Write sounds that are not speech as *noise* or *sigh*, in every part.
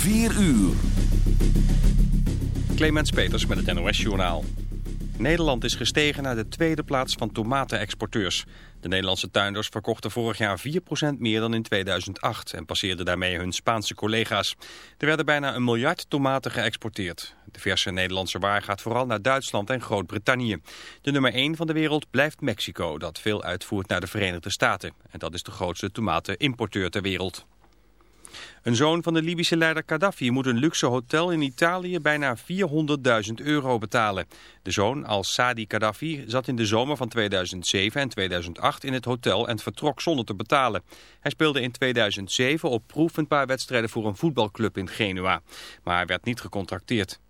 4 uur. Clemens Peters met het NOS-journaal. Nederland is gestegen naar de tweede plaats van tomatenexporteurs. De Nederlandse tuinders verkochten vorig jaar 4% meer dan in 2008... en passeerden daarmee hun Spaanse collega's. Er werden bijna een miljard tomaten geëxporteerd. De verse Nederlandse waar gaat vooral naar Duitsland en Groot-Brittannië. De nummer 1 van de wereld blijft Mexico... dat veel uitvoert naar de Verenigde Staten. En dat is de grootste tomatenimporteur ter wereld. Een zoon van de Libische leider Gaddafi moet een luxe hotel in Italië bijna 400.000 euro betalen. De zoon, al-Sadi Gaddafi, zat in de zomer van 2007 en 2008 in het hotel en vertrok zonder te betalen. Hij speelde in 2007 op proef een paar wedstrijden voor een voetbalclub in Genua, maar werd niet gecontracteerd.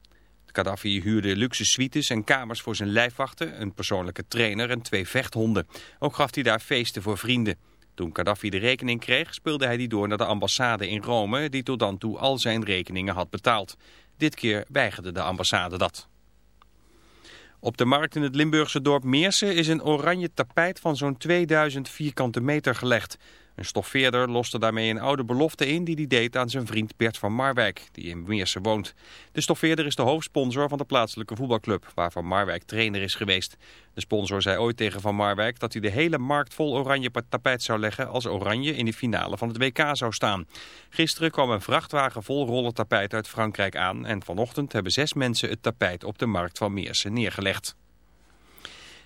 Gaddafi huurde luxe suites en kamers voor zijn lijfwachten, een persoonlijke trainer en twee vechthonden. Ook gaf hij daar feesten voor vrienden. Toen Gaddafi de rekening kreeg, speelde hij die door naar de ambassade in Rome... die tot dan toe al zijn rekeningen had betaald. Dit keer weigerde de ambassade dat. Op de markt in het Limburgse dorp Meersen is een oranje tapijt van zo'n 2000 vierkante meter gelegd. Een stoffeerder loste daarmee een oude belofte in die hij deed aan zijn vriend Bert van Marwijk, die in Meersen woont. De stoffeerder is de hoofdsponsor van de plaatselijke voetbalclub, waar Van Marwijk trainer is geweest. De sponsor zei ooit tegen Van Marwijk dat hij de hele markt vol oranje tapijt zou leggen als Oranje in de finale van het WK zou staan. Gisteren kwam een vrachtwagen vol rollen tapijt uit Frankrijk aan en vanochtend hebben zes mensen het tapijt op de markt van Meersen neergelegd.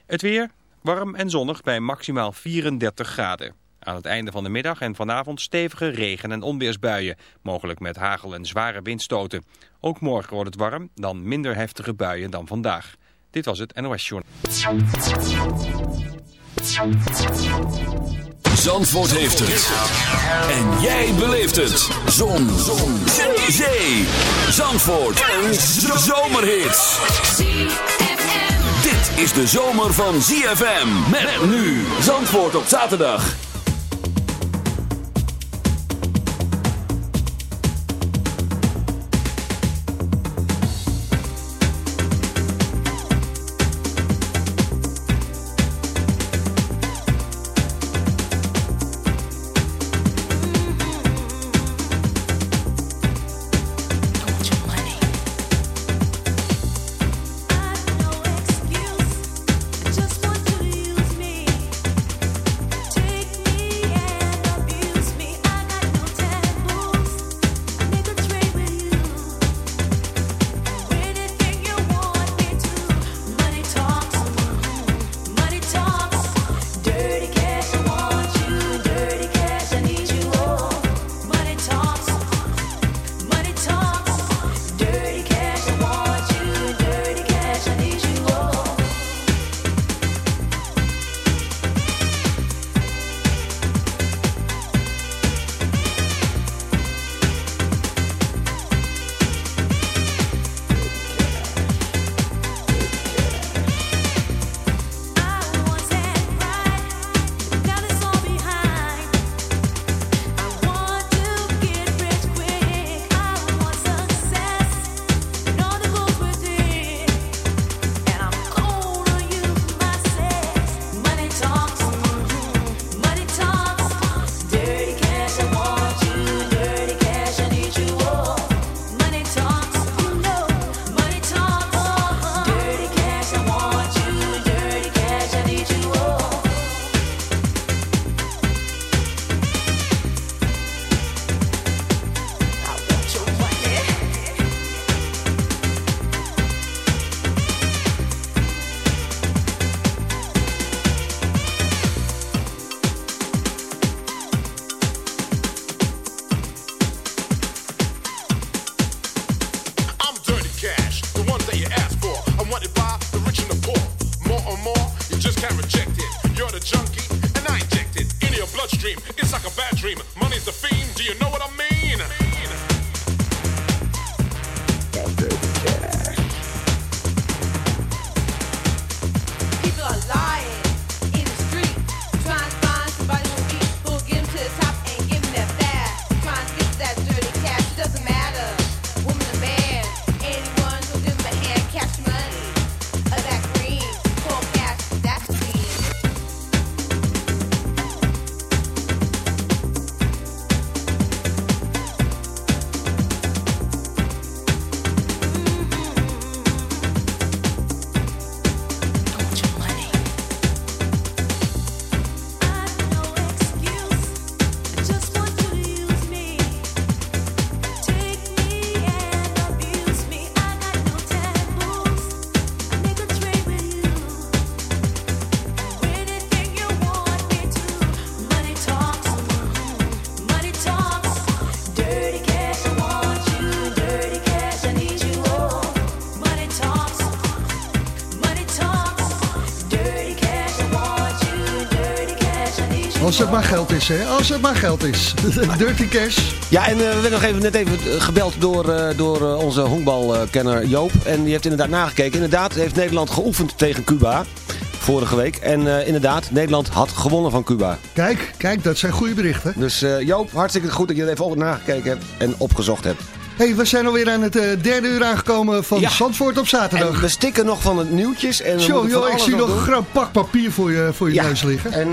Het weer, warm en zonnig bij maximaal 34 graden. Aan het einde van de middag en vanavond stevige regen- en onweersbuien. Mogelijk met hagel en zware windstoten. Ook morgen wordt het warm, dan minder heftige buien dan vandaag. Dit was het NOS Journal. Zandvoort heeft het. En jij beleeft het. Zon. Zon. Zee. Zandvoort. Een zomerhit. Dit is de zomer van ZFM. Met nu. Zandvoort op zaterdag. Als het maar geld is, hè? Als het maar geld is. *laughs* Dirty cash. Ja, en we werden nog even, net even gebeld door, door onze honkbalkenner Joop. En die heeft inderdaad nagekeken. Inderdaad heeft Nederland geoefend tegen Cuba vorige week. En uh, inderdaad, Nederland had gewonnen van Cuba. Kijk, kijk, dat zijn goede berichten. Dus Joop, hartstikke goed dat je er even over nagekeken hebt en opgezocht hebt. Hey, we zijn alweer aan het uh, derde uur aangekomen van ja. Zandvoort op zaterdag. En we stikken nog van het nieuwtjes. En Zo, joh, ik zie nog een groot pak papier voor je, voor je ja. neus liggen. En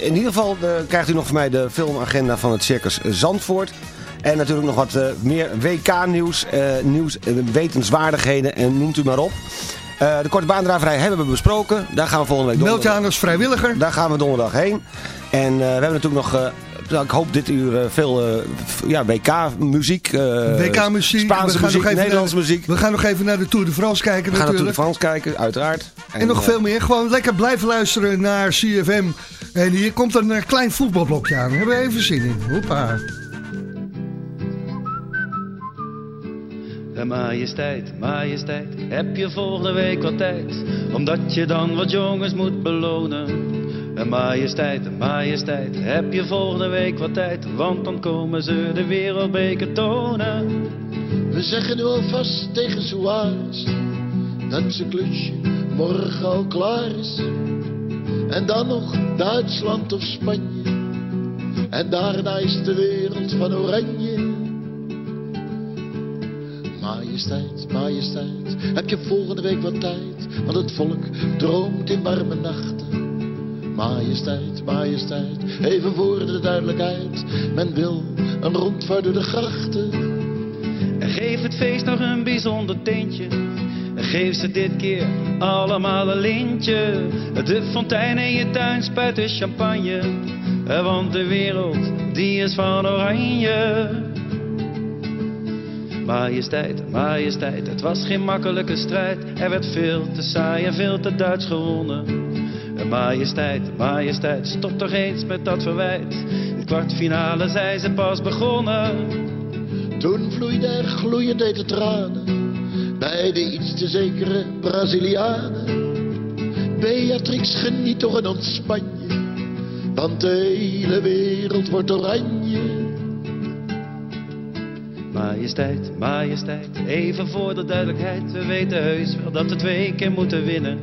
in ieder geval krijgt u nog van mij de filmagenda van het Circus Zandvoort. En natuurlijk nog wat meer WK-nieuws, nieuws, wetenswaardigheden en noemt u maar op. De korte baandraverij hebben we besproken. Daar gaan we volgende week donderdag. Meld je aan als vrijwilliger. Daar gaan we donderdag heen. En we hebben natuurlijk nog... Uh, ik hoop dit uur veel ja, WK-muziek. WK-muziek. Spaanse muziek, Nederlandse muziek. We gaan nog even naar de Tour de France kijken We gaan natuurlijk. naar de Tour de France kijken, uiteraard. En, en nog veel meer. Gewoon lekker blijven luisteren naar CFM. En hier komt een klein voetbalblokje aan. Daar hebben we even zin in. Hoppa. Majesteit, majesteit, heb je volgende week wat tijd? Omdat je dan wat jongens moet belonen. En majesteit, majesteit, heb je volgende week wat tijd? Want dan komen ze de wereldbeker tonen. We zeggen nu alvast tegen Suarez dat zijn klusje morgen al klaar is. En dan nog Duitsland of Spanje. En daarna is de wereld van oranje. Majesteit, majesteit, heb je volgende week wat tijd? Want het volk droomt in warme nachten. Majesteit, majesteit, even voor de duidelijkheid. Men wil een rondvaart door de grachten. En geef het feest nog een bijzonder tintje. En geef ze dit keer allemaal een lintje. De fontein in je tuin spuit champagne. Want de wereld, die is van oranje. Majesteit, majesteit, het was geen makkelijke strijd. Er werd veel te saai en veel te Duits gewonnen. Majesteit, majesteit, stop toch eens met dat verwijt. In kwartfinale zijn ze pas begonnen. Toen vloeide er gloeiend de tranen. Bij de iets te zekere Brazilianen. Beatrix, geniet toch en ontspan je. Want de hele wereld wordt oranje. Majesteit, majesteit, even voor de duidelijkheid. We weten heus wel dat we twee keer moeten winnen.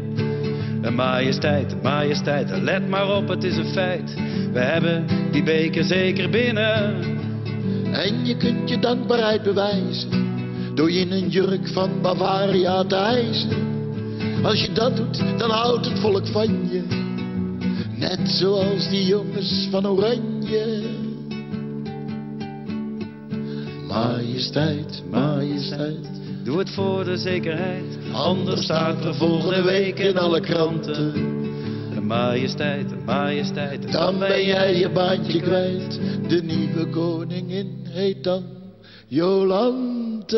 En majesteit, majesteit, let maar op, het is een feit. We hebben die beker zeker binnen. En je kunt je dankbaarheid bewijzen. Door je in een jurk van Bavaria te hijsen. Als je dat doet, dan houdt het volk van je. Net zoals die jongens van Oranje. Majesteit, majesteit. Doe het voor de zekerheid, anders staat er volgende week in alle kranten. Majesteit, majesteit. Dan ben jij je baantje kwijt. De nieuwe koningin heet dan Jolante.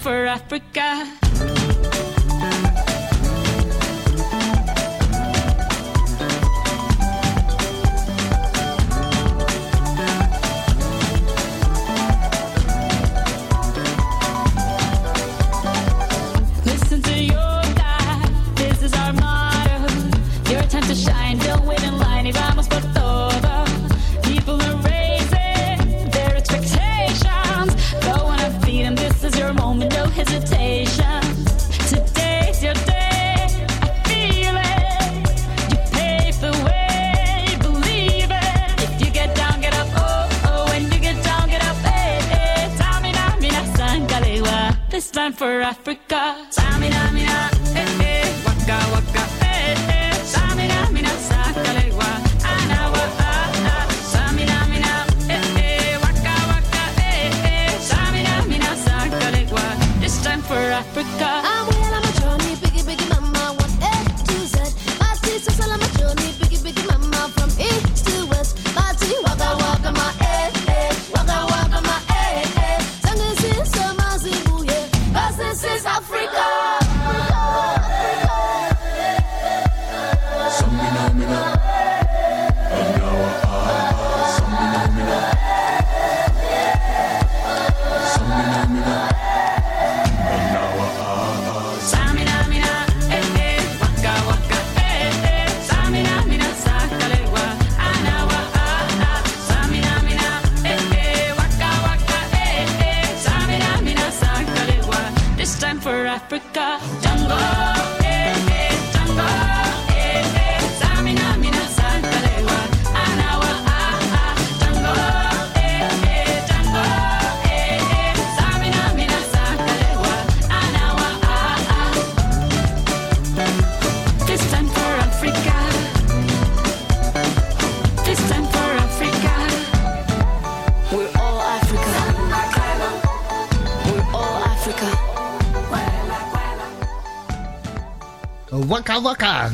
For Africa. Time for Africa.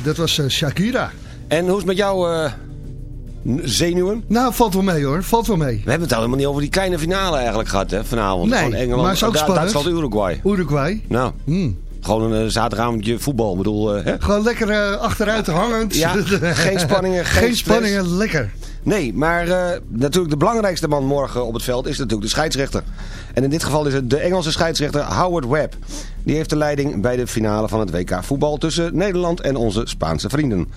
Dat was eh, Shakira. En hoe is het met jouw eh, zenuwen? Nou, valt wel mee hoor, valt wel mee. We hebben het helemaal niet over die kleine finale eigenlijk gehad hè, vanavond. Nee, Van Engeland, maar is ook spannend. Duitsland-Uruguay. Uruguay. Nou, Hmm. gewoon een eh, zaterdagavondje voetbal. Ik bedoel, hè? Gewoon lekker achteruit hangend. Ja, *laughs* geen spanningen, geen spanningen, lekker. Nee, maar natuurlijk de belangrijkste man morgen op het veld is natuurlijk de scheidsrechter. En in dit geval is het de Engelse scheidsrechter Howard Webb. Die heeft de leiding bij de finale van het WK voetbal tussen Nederland en onze Spaanse vrienden.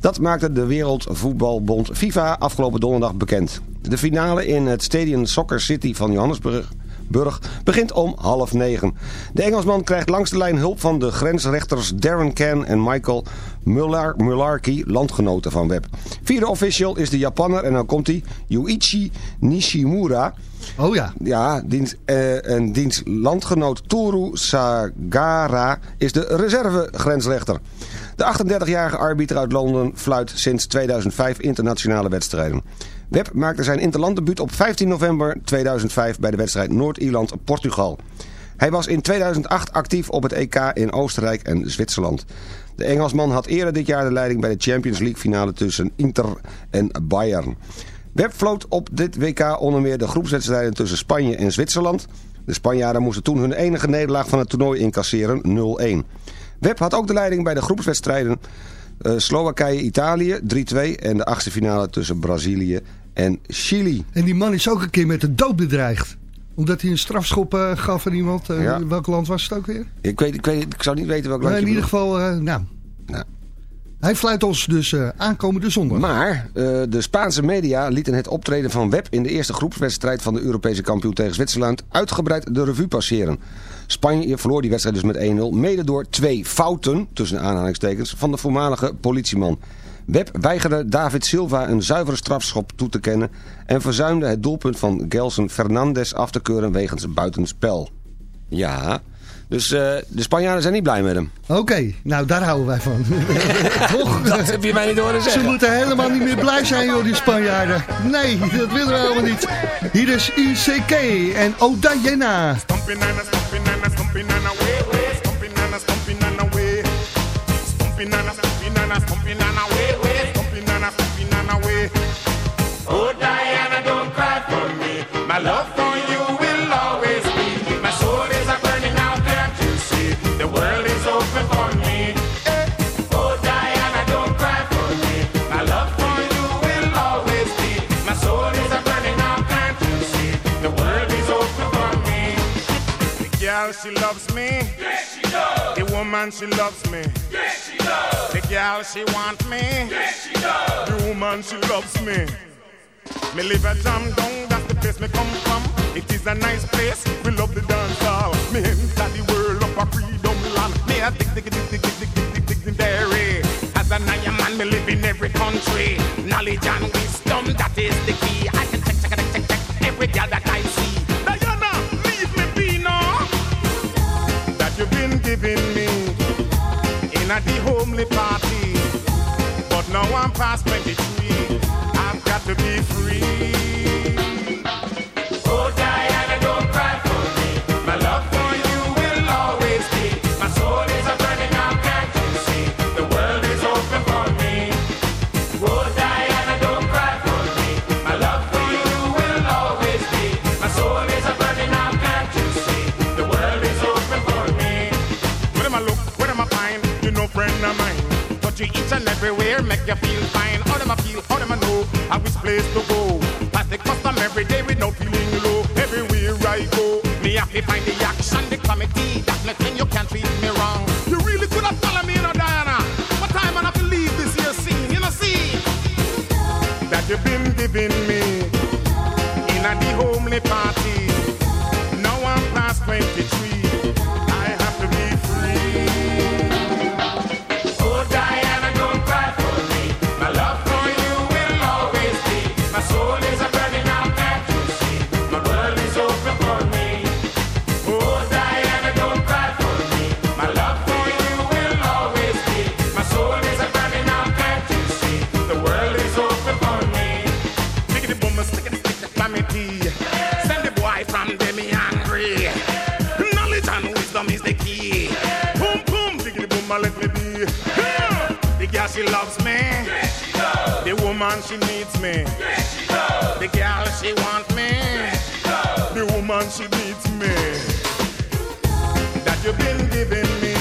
Dat maakte de Wereldvoetbalbond FIFA afgelopen donderdag bekend. De finale in het Stadium Soccer City van Johannesburg Burg begint om half negen. De Engelsman krijgt langs de lijn hulp van de grensrechters Darren Can en Michael Mular Mularkey, landgenoten van Webb. Vierde official is de Japanner en dan komt hij, Yuichi Nishimura. Oh ja. Ja, diens, eh, en diens landgenoot Toru Sagara is de reserve-grensrechter. De 38-jarige arbiter uit Londen fluit sinds 2005 internationale wedstrijden. Webb maakte zijn interlanddebuut op 15 november 2005 bij de wedstrijd Noord-Ierland-Portugal. Hij was in 2008 actief op het EK in Oostenrijk en Zwitserland. De Engelsman had eerder dit jaar de leiding bij de Champions League finale tussen Inter en Bayern. Webb floot op dit WK onder meer de groepswedstrijden tussen Spanje en Zwitserland. De Spanjaarden moesten toen hun enige nederlaag van het toernooi incasseren, 0-1. Webb had ook de leiding bij de groepswedstrijden eh, Slowakije-Italië 3-2 en de achtste finale tussen Brazilië en Chili. En die man is ook een keer met de dood bedreigd. Omdat hij een strafschop eh, gaf aan iemand. Eh, Ja. Welk land was het ook weer? Ik, weet, ik, weet, ik zou niet weten welk Maar land in je ieder bedoelt. geval, eh, nou. Nou. Hij fluit ons dus aankomende zondag. Maar de Spaanse media lieten het optreden van Webb in de eerste groepswedstrijd van de Europese kampioen tegen Zwitserland uitgebreid de revue passeren. Spanje verloor die wedstrijd dus met 1-0, mede door twee fouten, tussen aanhalingstekens, van de voormalige politieman. Webb weigerde David Silva een zuivere strafschop toe te kennen en verzuimde het doelpunt van Gelson Fernandes af te keuren wegens buitenspel. Ja, dus eh, de Spanjaarden zijn niet blij met hem. Oké, nou daar houden wij van. *laughs* Toch? Dat heb je mij niet horen Ze zeggen. moeten helemaal niet meer blij zijn, joh, die Spanjaarden. Nee, dat willen we helemaal niet. Hier is ICK en Odayena. And and and and and and and a stomping and away, way, stomping and a stomping and away. Oh Diana, don't cry for me, my love for you will always be. My soul is a burning out, can't oh, you see? The world is open for me. The Girl, she loves me. Yes, she does. The woman, she loves me. Yes, she does. Girl, she want me. Yes, she does. The woman, she loves me. Me live a jam down, that's the place me come from. It is a nice place, we love the dance hall. Me enter the world of a freedom land. Me a dig, dig, dig, dig, dig, dig, dig, dig, dairy. As an iron man, me live in every country. Knowledge and wisdom, that is the key. I can check, check, check, check, check every girl that I at the homely party. But now I'm past 22. country, each and everywhere. Make you feel fine. All them I feel, all them I know. I which place to go. Pass the custom every day with no feeling low. Everywhere I go, me happy find the action, the comedy. That's thing you can't treat me wrong. You really could have followed me, you know, Diana. What time I have to leave this here scene, you know, see that you've been giving me in a the homely part. she loves me. Yes, she does. The woman, she needs me. Yes, she does. The girl, she wants me. Yes, she does. The woman, she needs me. That you've been giving me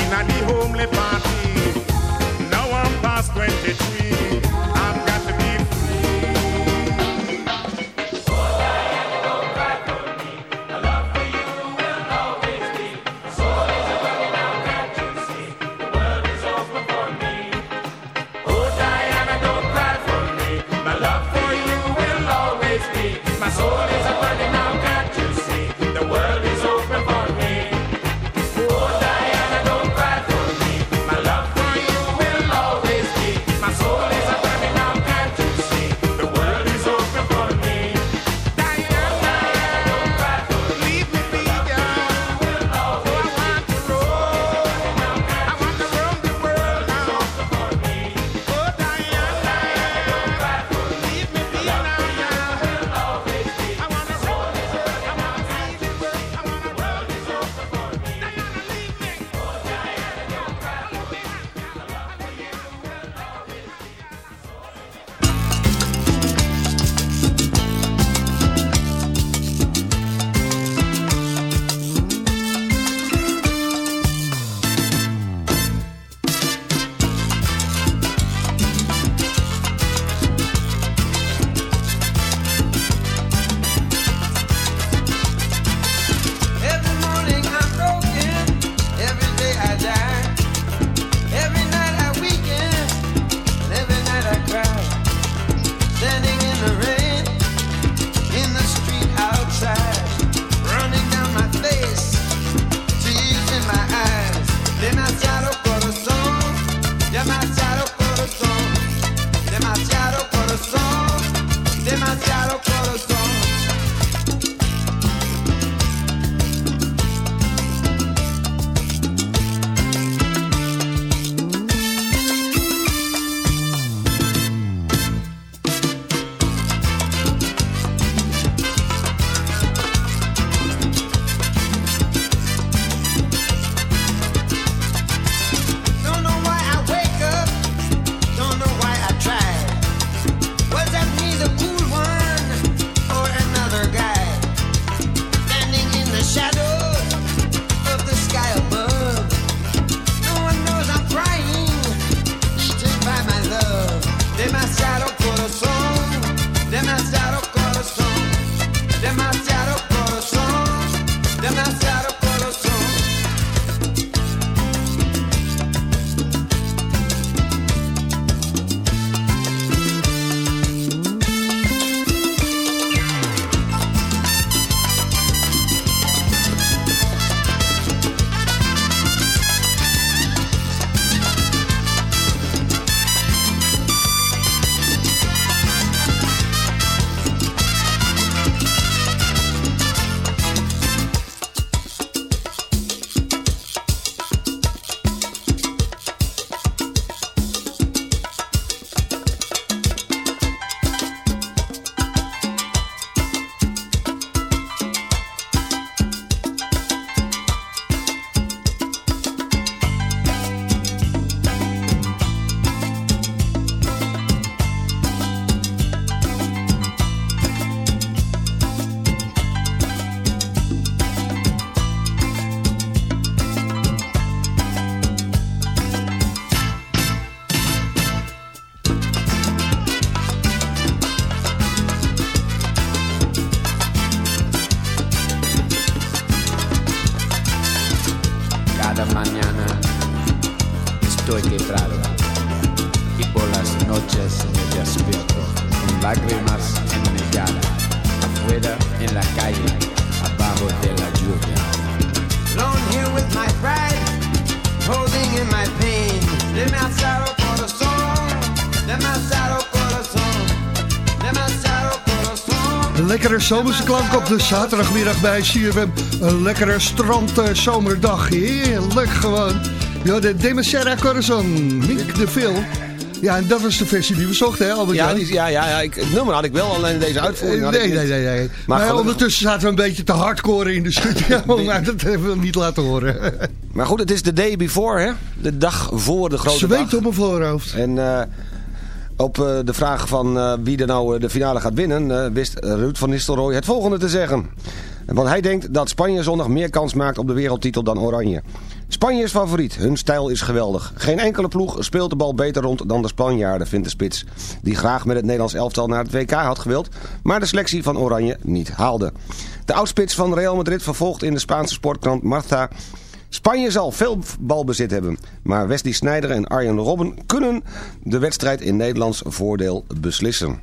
in a the homely party. Now I'm past 23. Lekkere zomerse klank op de zaterdagmiddag bij CFM. Een lekkere strand eh, zomerdag. Heerlijk gewoon. Ja, de Demasiada Corazon, Mick de Vil. Ja, en dat was de versie die we zochten, hè Albert Ja, die, ja, ja, ja ik, het nummer had ik wel, alleen deze uitvoering had nee, ik nee, nee, nee. Maar ondertussen zaten we een beetje te hardcore in de studio, *laughs* maar dat hebben we niet laten horen. Maar goed, het is de day before, hè? De dag voor de grote Zweet dag. op mijn voorhoofd. En eh, op eh, de vraag van eh, wie er nou eh, de finale gaat winnen... wist Ruud van Nistelrooy het volgende te zeggen. Want hij denkt dat Spanje zondag meer kans maakt op de wereldtitel dan Oranje. Spanje is favoriet, hun stijl is geweldig. Geen enkele ploeg speelt de bal beter rond dan de Spanjaarden, vindt de spits. Die graag met het Nederlands elftal naar het WK had gewild... maar de selectie van Oranje niet haalde. De oudspits van Real Madrid vervolgt in de Spaanse sportkrant Marta... Spanje zal veel balbezit hebben, maar Wesley Sneijder en Arjen Robben kunnen de wedstrijd in Nederlands voordeel beslissen.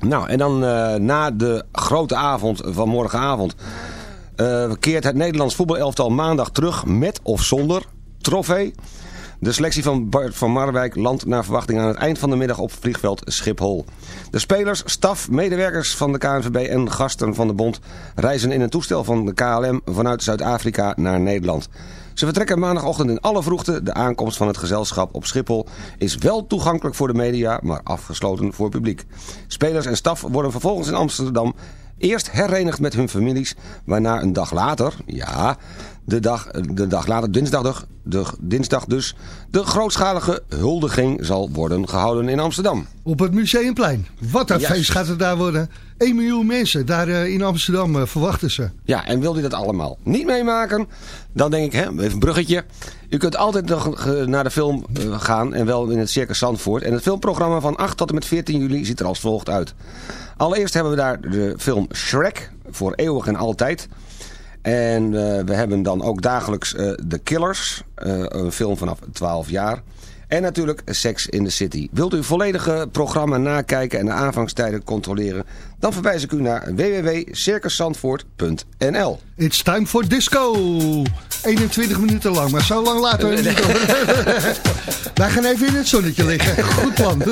Nou, en dan eh, na de grote avond van morgenavond eh, keert het Nederlands voetbalelftal maandag terug met of zonder trofee. De selectie van Bart van Marwijk landt naar verwachting aan het eind van de middag op vliegveld Schiphol. De spelers, staf, medewerkers van de KNVB en gasten van de bond reizen in een toestel van de KLM vanuit Zuid-Afrika naar Nederland. Ze vertrekken maandagochtend in alle vroegte. De aankomst van het gezelschap op Schiphol is wel toegankelijk voor de media, maar afgesloten voor publiek. Spelers en staf worden vervolgens in Amsterdam eerst herenigd met hun families, waarna een dag later, ja, de dag, de dag later, dinsdag, de, dinsdag dus, de grootschalige huldiging zal worden gehouden in Amsterdam. Op het Museumplein. Wat een feest gaat het daar worden. 1 miljoen mensen daar eh, in Amsterdam eh, verwachten ze. Ja, en wil u dat allemaal niet meemaken, dan denk ik, hè, even een bruggetje. U kunt altijd nog eh, naar de film gaan en wel in het Circus Zandvoort. En het filmprogramma van 8 tot en met 14 juli ziet er als volgt uit. Allereerst hebben we daar de film Shrek, voor eeuwig en altijd. En eh, we hebben dan ook dagelijks eh The Killers, eh, een film vanaf 12 jaar. En natuurlijk Sex in the City. Wilt u het volledige programma nakijken en de aanvangstijden controleren... dan verwijs ik u naar www.circuszandvoort.nl It's time for disco. 21 minuten lang, maar zo lang laten we het niet over. *laughs* Wij gaan even in het zonnetje liggen. Goed plan. *laughs*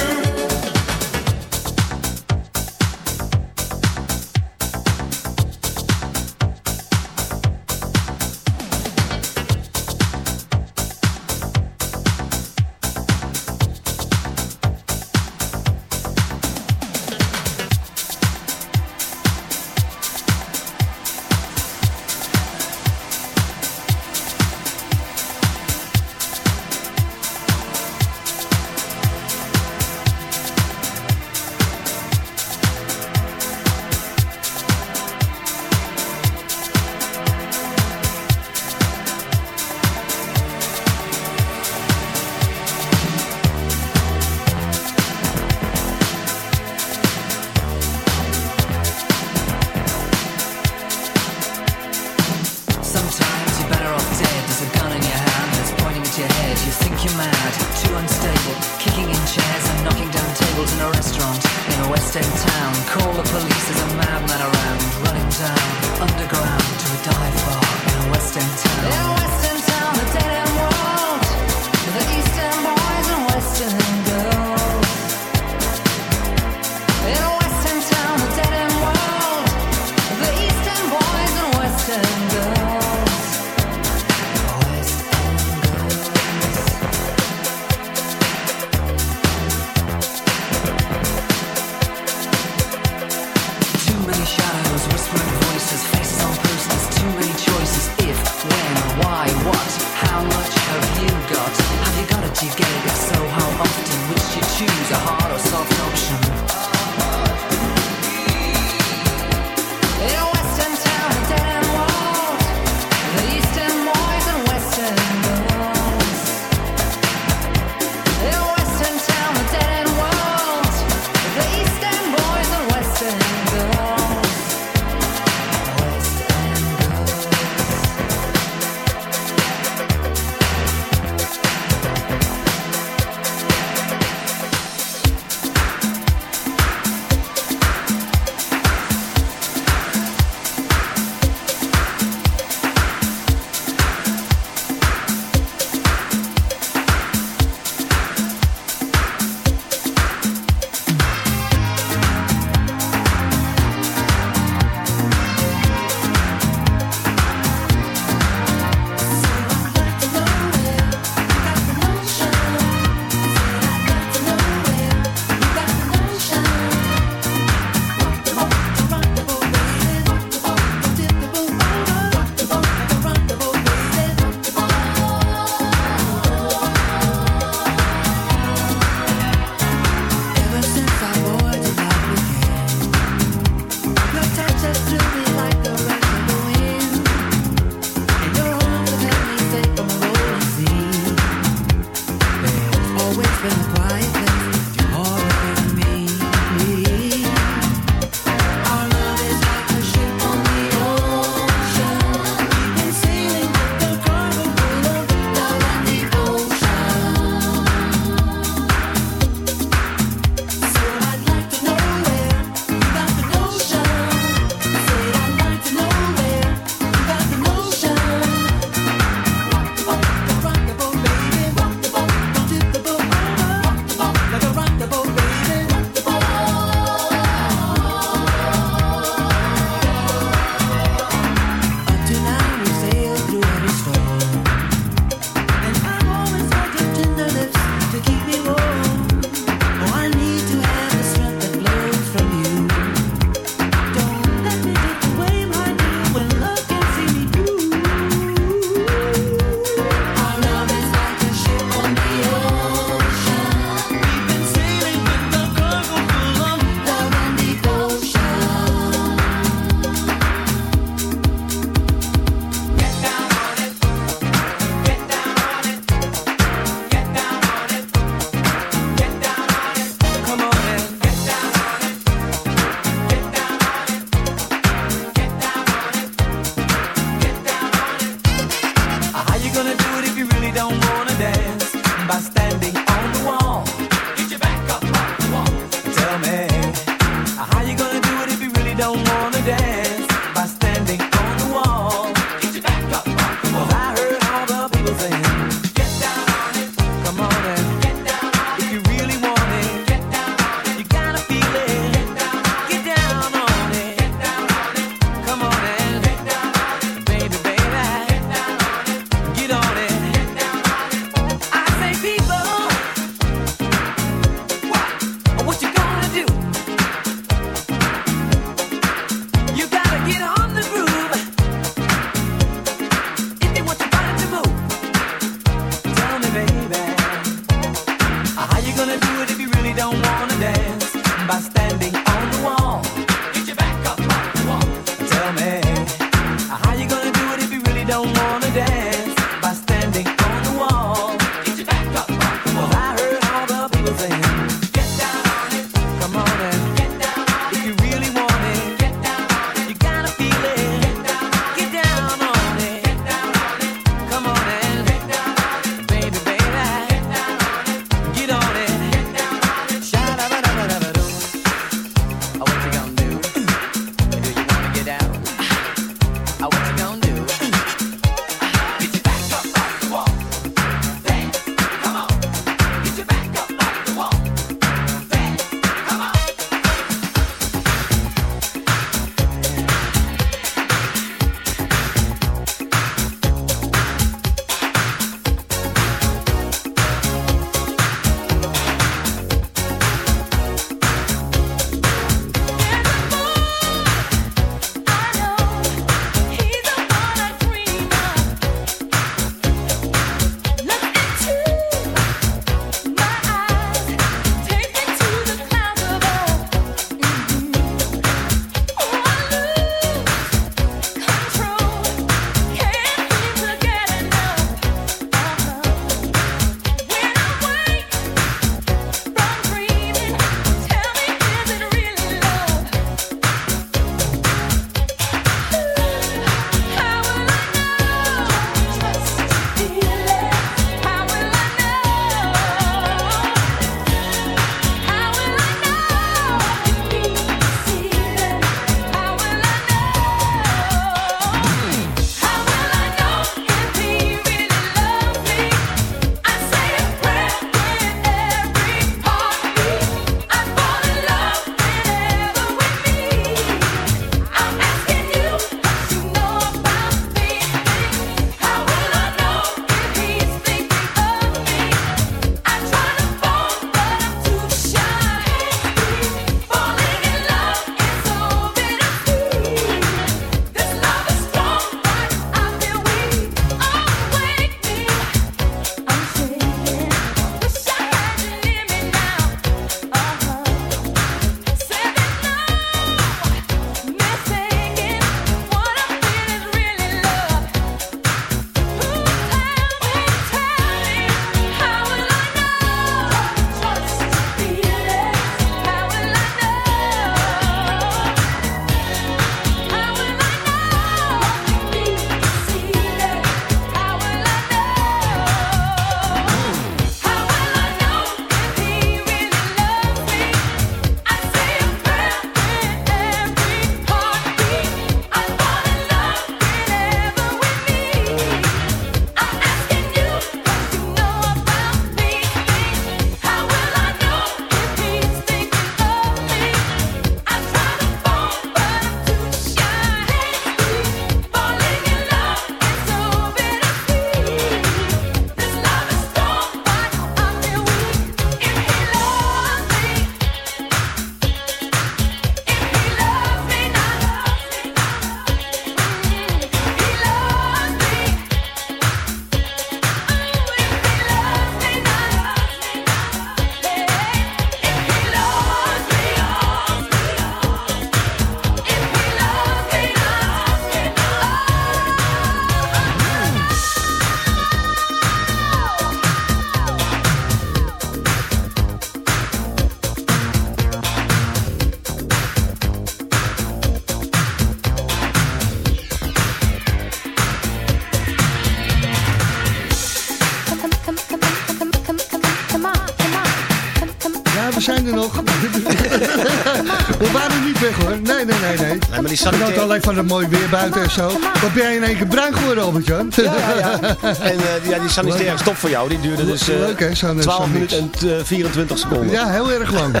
Nee, nee, nee, nee. Nee, maar die Ik sanitaire... genoot alleen van het mooi weer buiten en zo. Wat ben jij in één keer bruin geworden, Albert-Jan? Ja, ja, ja. *laughs* En eh, ja, die sanitaire stop voor jou, die duurde dus eh, Leuk, hè, zo'n- 12 zo'n minuten en eh, 24 seconden. Ja, heel erg lang. *laughs*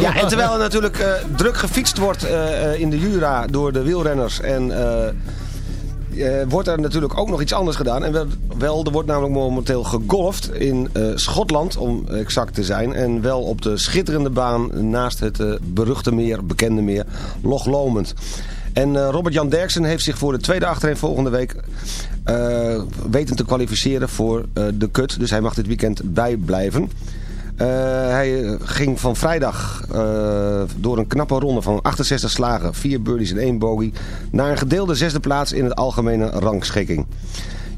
Ja, en terwijl er natuurlijk eh, druk gefietst wordt eh, eh, in de Jura door de wielrenners en... eh, eh, wordt er natuurlijk ook nog iets anders gedaan. En wel, wel, er wordt namelijk momenteel gegolfd in eh, Schotland, om exact te zijn. En wel op de schitterende baan naast het eh, beruchte meer, bekende meer, Loch Lomond. En eh, Robert-Jan Derksen heeft zich voor de tweede achtereen volgende week weten te kwalificeren voor de kut. Dus hij mag dit weekend bijblijven. Hij ging van vrijdag door een knappe ronde van 68 slagen, 4 birdies en 1 bogey... naar een gedeelde zesde plaats in het algemene rangschikking.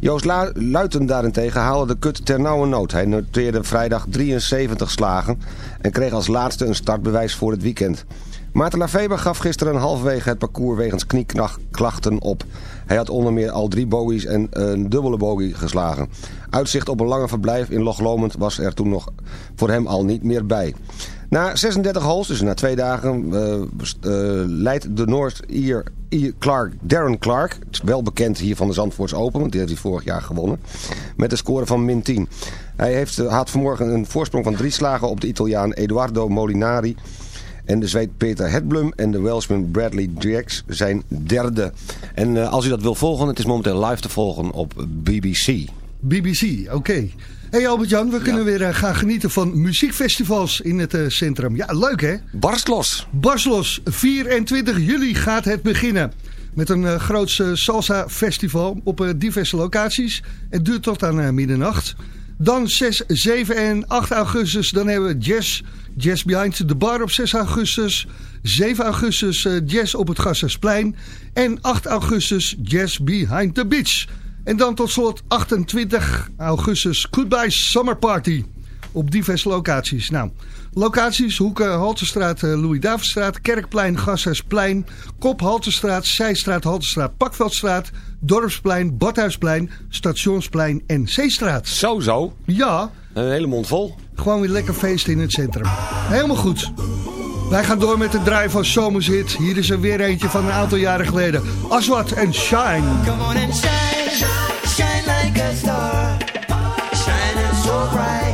Joost Lu- Luiten daarentegen haalde de kut ter nauwe nood. Hij noteerde vrijdag 73 slagen en kreeg als laatste een startbewijs voor het weekend. Maarten Lafeber gaf gisteren halverwege het parcours wegens knieklachten op. Hij had onder meer al drie bogies en een dubbele bogie geslagen. Uitzicht op een lange verblijf in Loch Lomond was er toen nog voor hem al niet meer bij. Na 36 holes, dus na twee dagen, eh, eh, leidt de Noord-Ier Ier Clark, Darren Clark, wel bekend hier van de Zandvoorts Open, want die heeft hij vorig jaar gewonnen, met een score van min 10. Hij heeft, eh, had vanmorgen een voorsprong van drie slagen op de Italiaan Eduardo Molinari. En de Zweed Peter Hedblum en de Welshman Bradley Drix zijn derde. En als u dat wil volgen, het is momenteel live te volgen op BBC. BBC, oké. Hey Albert-Jan, we kunnen weer eh, gaan genieten van muziekfestivals in het eh, centrum. Ja, leuk hè? Barst los! Barslos, 24 juli gaat het beginnen. Met een eh, salsa festival op diverse locaties. Het duurt tot aan middernacht. Dan 6, 7 en 8 augustus. Dan hebben we jazz, jazz behind the bar op 6 augustus. 7 augustus jazz op het Gassersplein. En 8 augustus jazz behind the beach. En dan tot slot 28 augustus Goodbye Summer Party. Op diverse locaties. Nou, locaties Hoeken, Haltestraat, eh, Louis-Davidstraat, Kerkplein, Gashuisplein, Kop, Haltestraat, Zijstraat, Haltestraat, Pakveldstraat, Dorpsplein, Badhuisplein, Stationsplein en Zeestraat. Zo zo, Ja, een hele mond vol. gewoon weer lekker feesten in het centrum. Helemaal goed. Wij gaan door met de draai van Zomershit. Hier is er weer eentje van een aantal jaren geleden. Aswat en Shine. Come on and shine, shine like a star, shining so bright,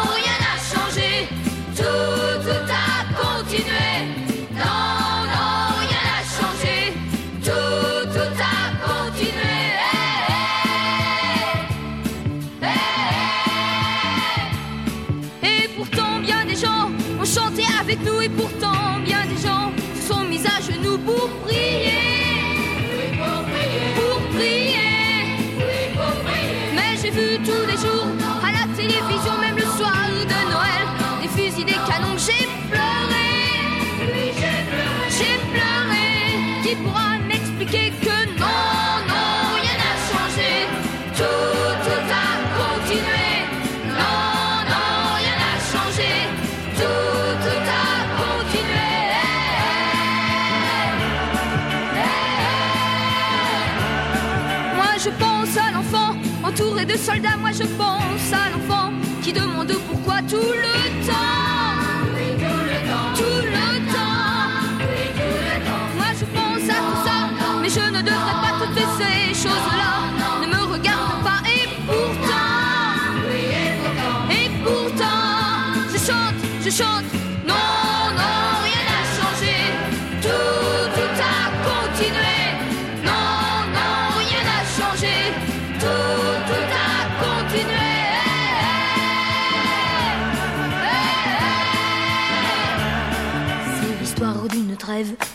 soldats. Moi je pense à l'enfant qui demande pourquoi tout le temps. Tout le temps. Moi je pense à tout ça, mais je ne devrais pas toutes ces choses-là.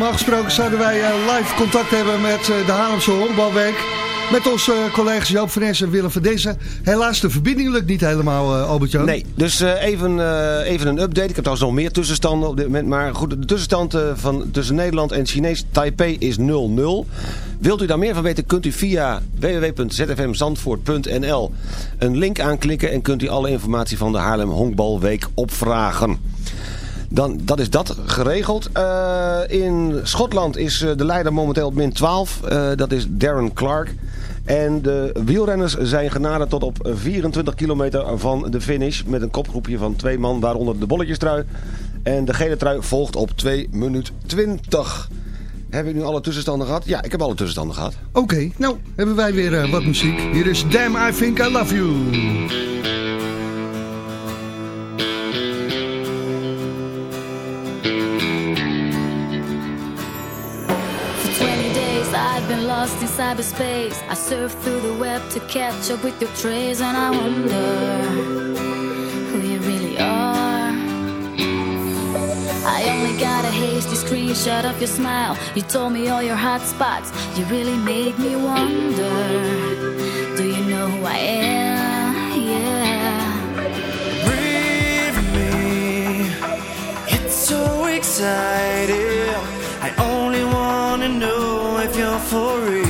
Normaal gesproken zouden wij eh, live contact hebben met eh, de Haarlemse Honkbalweek. Met onze eh, collega's Joop van en Willem van Dezen. Helaas, de verbinding lukt niet helemaal, eh, Albert-Jan. Nee, dus even, even een update. Ik heb trouwens nog meer tussenstanden op dit moment. Maar goed, de tussenstand van, tussen Nederland en Chinees Taipei is 0-0. Wilt u daar meer van weten, kunt u via www.zfmzandvoort.nl een link aanklikken... en kunt u alle informatie van de Haarlem Honkbalweek opvragen. Dan, dat is dat geregeld. Eh, in Schotland is eh, de leider momenteel op min 12. Eh, dat is Darren Clark. En de wielrenners zijn genaderd tot op 24 kilometer van de finish. Met een kopgroepje van twee man, waaronder de bolletjestrui. En de gele trui volgt op 2 minuut 20. Heb ik nu alle tussenstanden gehad? Ja, ik heb alle tussenstanden gehad. Oké, nou hebben wij weer wat muziek. Hier is Damn I Think I Love You. Cyberspace. I surf through the web to catch up with your trace, and I wonder who you really are. I only got a hasty screenshot of your smile. You told me all your hot spots. You really made me wonder. Do you know who I am? Yeah. Me. It's so exciting. I only wanna know if you're for real.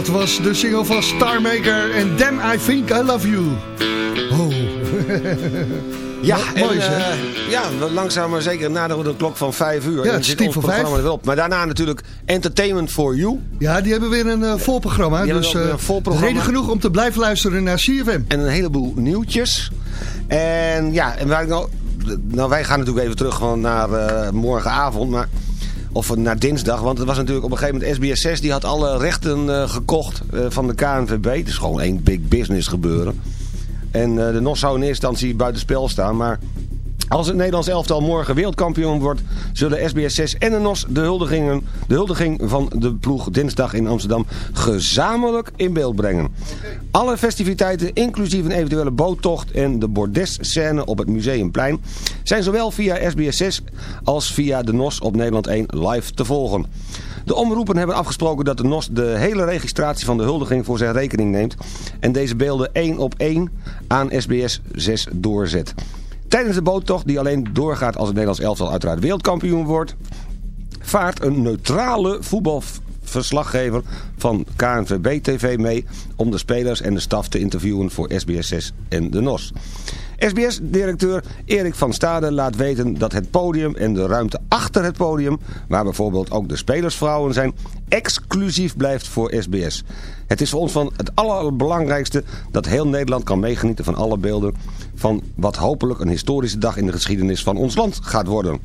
Dat was de single van Starmaker en Damn I Think I Love You. Oh. *laughs* Ja, Mo- mooi eh, ja, langzaam maar zeker naderen we de klok van 5 uur. Ja, het is tien voor programma vijf. wel op. Maar daarna natuurlijk Entertainment for You. Ja, die hebben weer een eh, vol programma. Die dus eh, vol programma. reden genoeg om te blijven luisteren naar CFM. En een heleboel nieuwtjes. En ja, en waar ik nou, nou wij gaan natuurlijk even terug naar morgenavond. Maar, of naar dinsdag. Want het was natuurlijk op een gegeven moment SBS 6. Die had alle rechten eh, gekocht eh, van de KNVB. Het is gewoon één big business gebeuren. En eh, de NOS zou in eerste instantie buitenspel staan. Maar als het Nederlands elftal morgen wereldkampioen wordt... zullen SBS 6 en de NOS de, huldigingen, de huldiging van de ploeg dinsdag in Amsterdam... gezamenlijk in beeld brengen. Alle festiviteiten, inclusief een eventuele boottocht... en de bordesscène op het Museumplein... zijn zowel via SBS 6 als via de NOS op Nederland 1 live te volgen. De omroepen hebben afgesproken dat de NOS de hele registratie van de huldiging voor zijn rekening neemt... en deze beelden één op één aan SBS 6 doorzet. Tijdens de boottocht, die alleen doorgaat als het Nederlands elftal uiteraard wereldkampioen wordt... vaart een neutrale voetbalverslaggever van KNVB-TV mee... om de spelers en de staf te interviewen voor SBS 6 en de NOS. SBS-directeur Erik van Stade laat weten dat het podium en de ruimte achter het podium... waar bijvoorbeeld ook de spelersvrouwen zijn, exclusief blijft voor SBS. Het is voor ons van het allerbelangrijkste dat heel Nederland kan meegenieten van alle beelden... van wat hopelijk een historische dag in de geschiedenis van ons land gaat worden.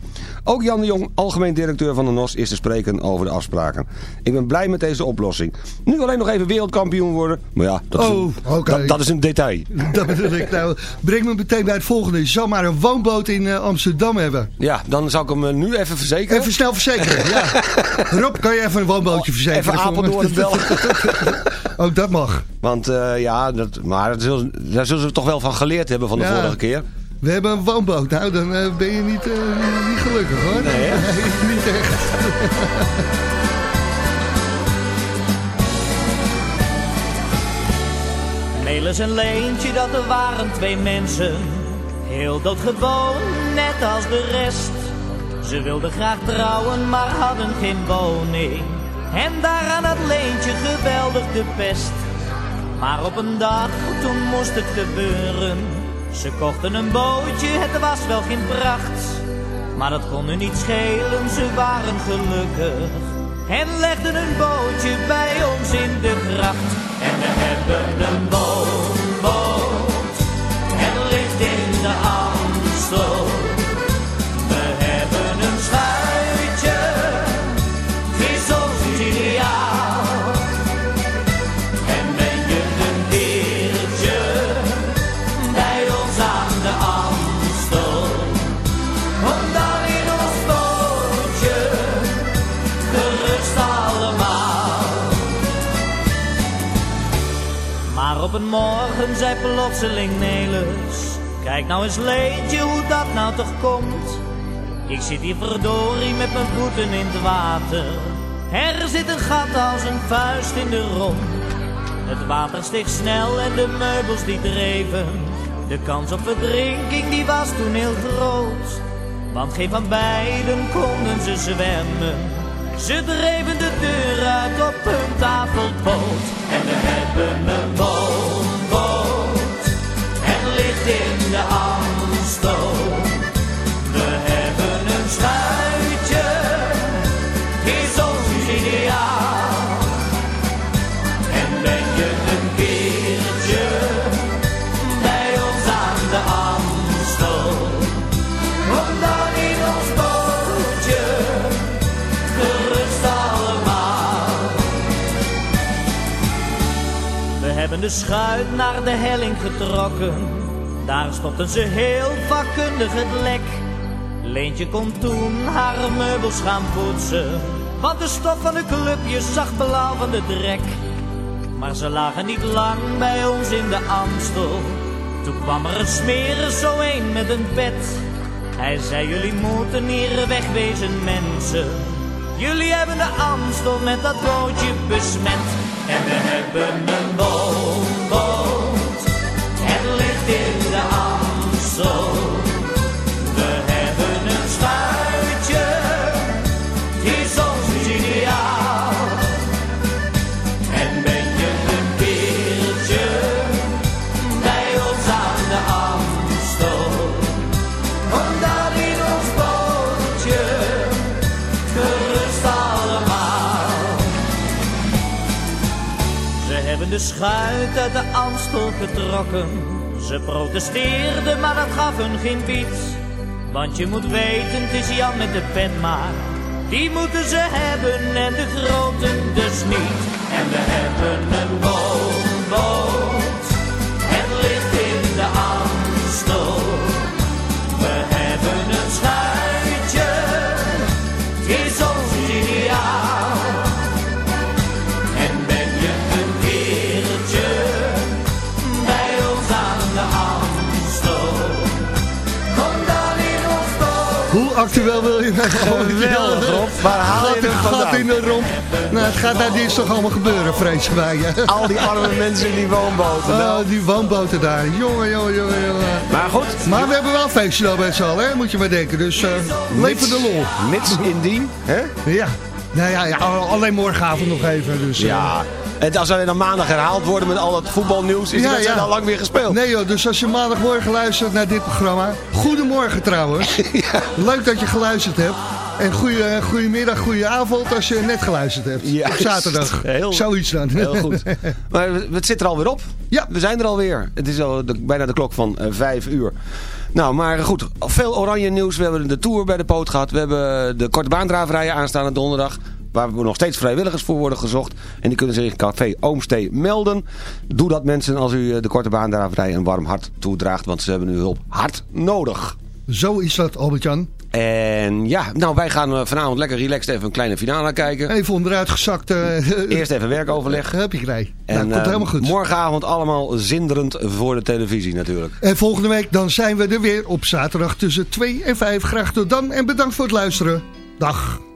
Ook Jan de Jong, algemeen directeur van de NOS, is te spreken over de afspraken. Ik ben blij met deze oplossing. Nu alleen nog even wereldkampioen worden, maar ja, dat is, Oh, een, oké. dat, dat is een detail. *laughs* Dat bedoel ik. Nou, breng me meteen bij het volgende. Je zou maar een woonboot in eh, Amsterdam hebben. Ja, dan zou ik hem eh, nu even verzekeren. Even snel verzekeren, ja. *laughs* Rob, kan je even een woonbootje verzekeren? Even? Apeldoorn bellen. *laughs* Ook dat mag. Want eh, ja, dat, maar dat zullen, daar zullen ze toch wel van geleerd hebben van de Ja. vorige keer. We hebben een woonboot. Nou, dan eh, ben je niet, eh, niet gelukkig hoor. Nee, hè? *laughs* niet echt. Melis en Leentje, dat er waren twee mensen. Heel doodgewoon, net als de rest. Ze wilden graag trouwen, maar hadden geen woning. En daaraan had Leentje geweldig de pest. Maar op een dag, toen moest het gebeuren. Ze kochten een bootje, het was wel geen pracht. Maar dat kon hun niet schelen, ze waren gelukkig. En legden een bootje bij ons in de gracht. En we hebben een woonboot. Morgen zei plotseling Nelis. Kijk nou eens Leentje hoe dat nou toch komt. Ik zit hier verdorie met mijn voeten in het water. Er zit een gat als een vuist in de romp. Het water steeg snel en de meubels die dreven. De kans op verdrinking die was toen heel groot. Want geen van beiden konden ze zwemmen. Ze dreven de deur uit op hun tafelpoot. En we hebben een woonboot. In de Amstel. We hebben een schuitje. Is ons ideaal. En ben je een keertje bij ons aan de Amstel. Kom dan in ons bootje, gerust allemaal. We hebben de schuit naar de helling getrokken. Daar stopten ze heel vakkundig het lek. Leentje kon toen haar meubels gaan poetsen. Want de stof van de clubjes zag blauw van de drek. Maar ze lagen niet lang bij ons in de Amstel. Toen kwam er een smerig zo een met een bed. Hij zei, jullie moeten hier wegwezen mensen. Jullie hebben de Amstel met dat bootje besmet. En we hebben een woonboot. Amstel. We hebben een schuitje. Het is ons ideaal. En ben je een keertje bij ons aan de Amstel? Dan in ons bootje, gerust allemaal. Ze hebben de schuit uit de Amstel getrokken. Ze protesteerden, maar dat gaf hun geen bied. Want je moet weten, het is Jan met de pen maar. Die moeten ze hebben en de groten dus niet. En we hebben een woonboot. Actueel wil je nou? Geweldig, Rob. Waar haal je Gat- het vandaan? Gat in de romp. Nou, het gaat daar dinsdag allemaal gebeuren, vrezen wij. *laughs* Al die arme mensen in die woonboten. Oh, Nou, die woonboten daar. Jongen, jongen, jongen, jongen. maar goed, Maar we hebben wel een feestje dan met z'n allen, hè? moet je maar denken. Dus eh leven de lol. mits indien, hè? Ja. Nou ja, ja, alleen morgenavond nog even. Dus, eh, Ja. En als wij dan maandag herhaald worden met al het voetbalnieuws, is Ja, de wedstrijd ja. al lang weer gespeeld. Nee joh, dus als je maandagmorgen luistert naar dit programma. Goedemorgen trouwens. *laughs* Leuk dat je geluisterd hebt. En goeie, goedemiddag, goeie avond als je net geluisterd hebt. Juist. Op zaterdag. *laughs* Heel- Zoiets dan. Heel goed. *laughs* Maar het zit er alweer op. Ja. We zijn er alweer. Het is al de- bijna de klok van eh, vijf uur. Nou, maar goed. Veel oranje nieuws. We hebben de Tour bij de poot gehad. We hebben de korte baandraverijen aanstaande donderdag. Waar we nog steeds vrijwilligers voor worden gezocht. En die kunnen zich in Café Oomstee melden. Doe dat mensen als u eh, de korte baandraverij een warm hart toedraagt. Want ze hebben uw hulp hard nodig. Zo is dat, Albert-Jan. En ja, nou wij gaan eh, vanavond lekker relaxed even een kleine finale kijken. Even onderuit gezakt. eh Eerst even werkoverleg. heb je rij. En nou, komt helemaal goed. morgenavond allemaal zinderend voor de televisie natuurlijk. En volgende week dan zijn we er weer op zaterdag tussen 2 en 5. Graag tot dan en bedankt voor het luisteren. Dag.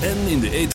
En in de ether